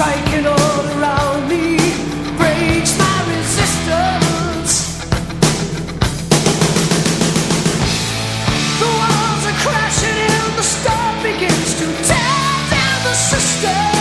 striking all around me breaks my resistance. The walls are crashing and the storm begins to tear down the system.